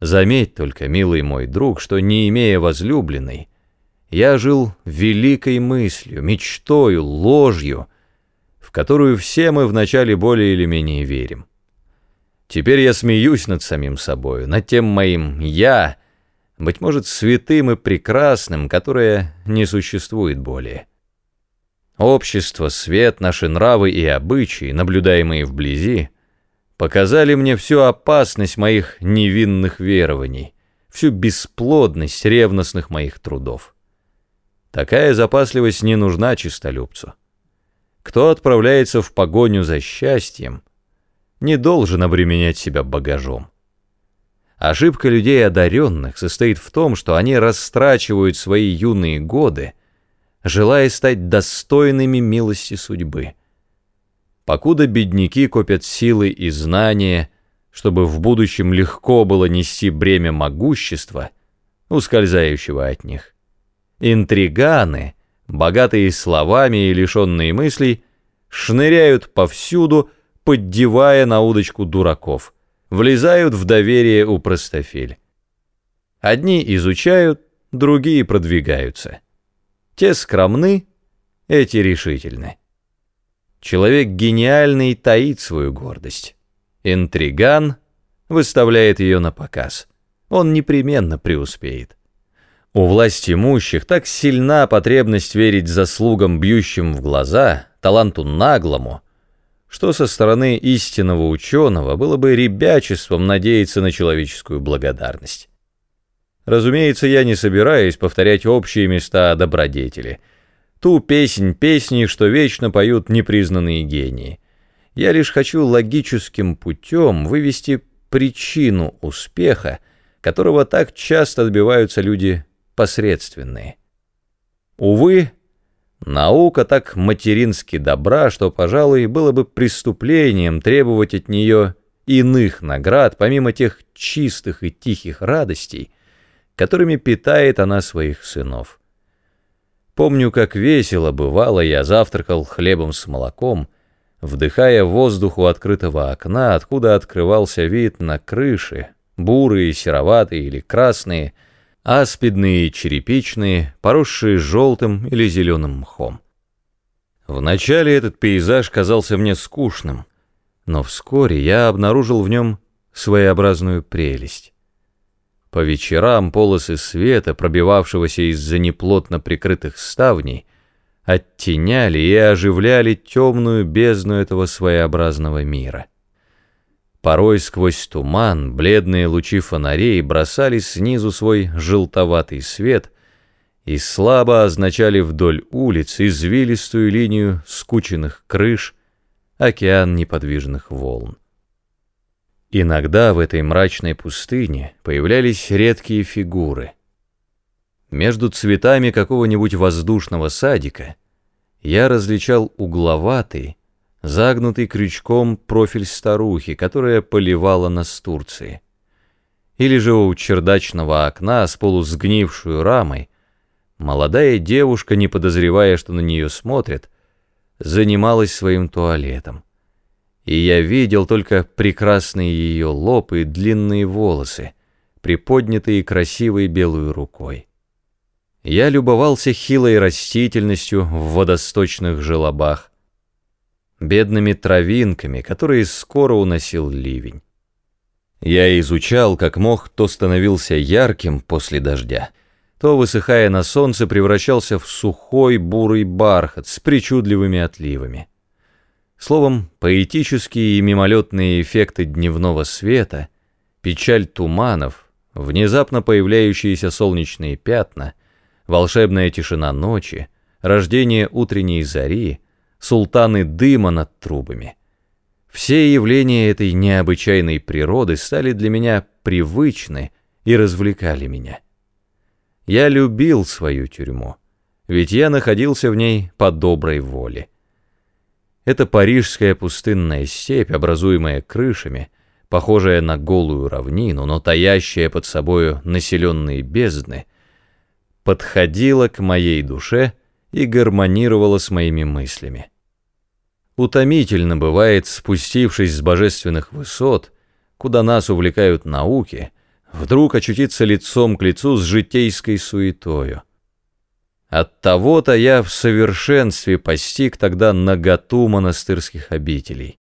Заметь только, милый мой друг, что не имея возлюбленной, я жил великой мыслью, мечтою, ложью, в которую все мы вначале более или менее верим. Теперь я смеюсь над самим собою, над тем моим «я», быть может, святым и прекрасным, которое не существует более. Общество, свет, наши нравы и обычаи, наблюдаемые вблизи, показали мне всю опасность моих невинных верований, всю бесплодность ревностных моих трудов. Такая запасливость не нужна чистолюбцу. Кто отправляется в погоню за счастьем, не должен обременять себя багажом. Ошибка людей одаренных состоит в том, что они растрачивают свои юные годы, желая стать достойными милости судьбы. Покуда бедняки копят силы и знания, чтобы в будущем легко было нести бремя могущества, ускользающего от них. Интриганы, богатые словами и лишенные мыслей, шныряют повсюду, поддевая на удочку дураков, влезают в доверие у простофель. Одни изучают, другие продвигаются. Те скромны, эти решительны. Человек гениальный таит свою гордость. Интриган выставляет ее на показ. Он непременно преуспеет. У власть имущих так сильна потребность верить заслугам, бьющим в глаза, таланту наглому, что со стороны истинного ученого было бы ребячеством надеяться на человеческую благодарность. Разумеется, я не собираюсь повторять общие места добродетели. Ту песнь песни, что вечно поют непризнанные гении. Я лишь хочу логическим путем вывести причину успеха, которого так часто отбиваются люди посредственные. Увы, Наука так матерински добра, что, пожалуй, было бы преступлением требовать от нее иных наград, помимо тех чистых и тихих радостей, которыми питает она своих сынов. Помню, как весело бывало я завтракал хлебом с молоком, вдыхая воздух у открытого окна, откуда открывался вид на крыши, бурые, сероватые или красные — аспидные, черепичные, поросшие желтым или зеленым мхом. Вначале этот пейзаж казался мне скучным, но вскоре я обнаружил в нем своеобразную прелесть. По вечерам полосы света, пробивавшегося из-за неплотно прикрытых ставней, оттеняли и оживляли темную бездну этого своеобразного мира. Порой сквозь туман бледные лучи фонарей бросали снизу свой желтоватый свет и слабо означали вдоль улиц извилистую линию скученных крыш, океан неподвижных волн. Иногда в этой мрачной пустыне появлялись редкие фигуры. Между цветами какого-нибудь воздушного садика я различал угловатый, загнутый крючком профиль старухи, которая поливала нас Турции. Или же у чердачного окна с полусгнившую рамой молодая девушка, не подозревая, что на нее смотрят, занималась своим туалетом. И я видел только прекрасные ее лоб и длинные волосы, приподнятые красивой белой рукой. Я любовался хилой растительностью в водосточных желобах, бедными травинками, которые скоро уносил ливень. Я изучал, как мох то становился ярким после дождя, то, высыхая на солнце, превращался в сухой бурый бархат с причудливыми отливами. Словом, поэтические и мимолетные эффекты дневного света, печаль туманов, внезапно появляющиеся солнечные пятна, волшебная тишина ночи, рождение утренней зари — султаны дыма над трубами. Все явления этой необычайной природы стали для меня привычны и развлекали меня. Я любил свою тюрьму, ведь я находился в ней по доброй воле. Эта парижская пустынная степь, образуемая крышами, похожая на голую равнину, но таящая под собою населенные бездны, подходила к моей душе и гармонировала с моими мыслями. Утомительно бывает, спустившись с божественных высот, куда нас увлекают науки, вдруг очутиться лицом к лицу с житейской суетою. От того-то я в совершенстве постиг тогда наготу монастырских обителей.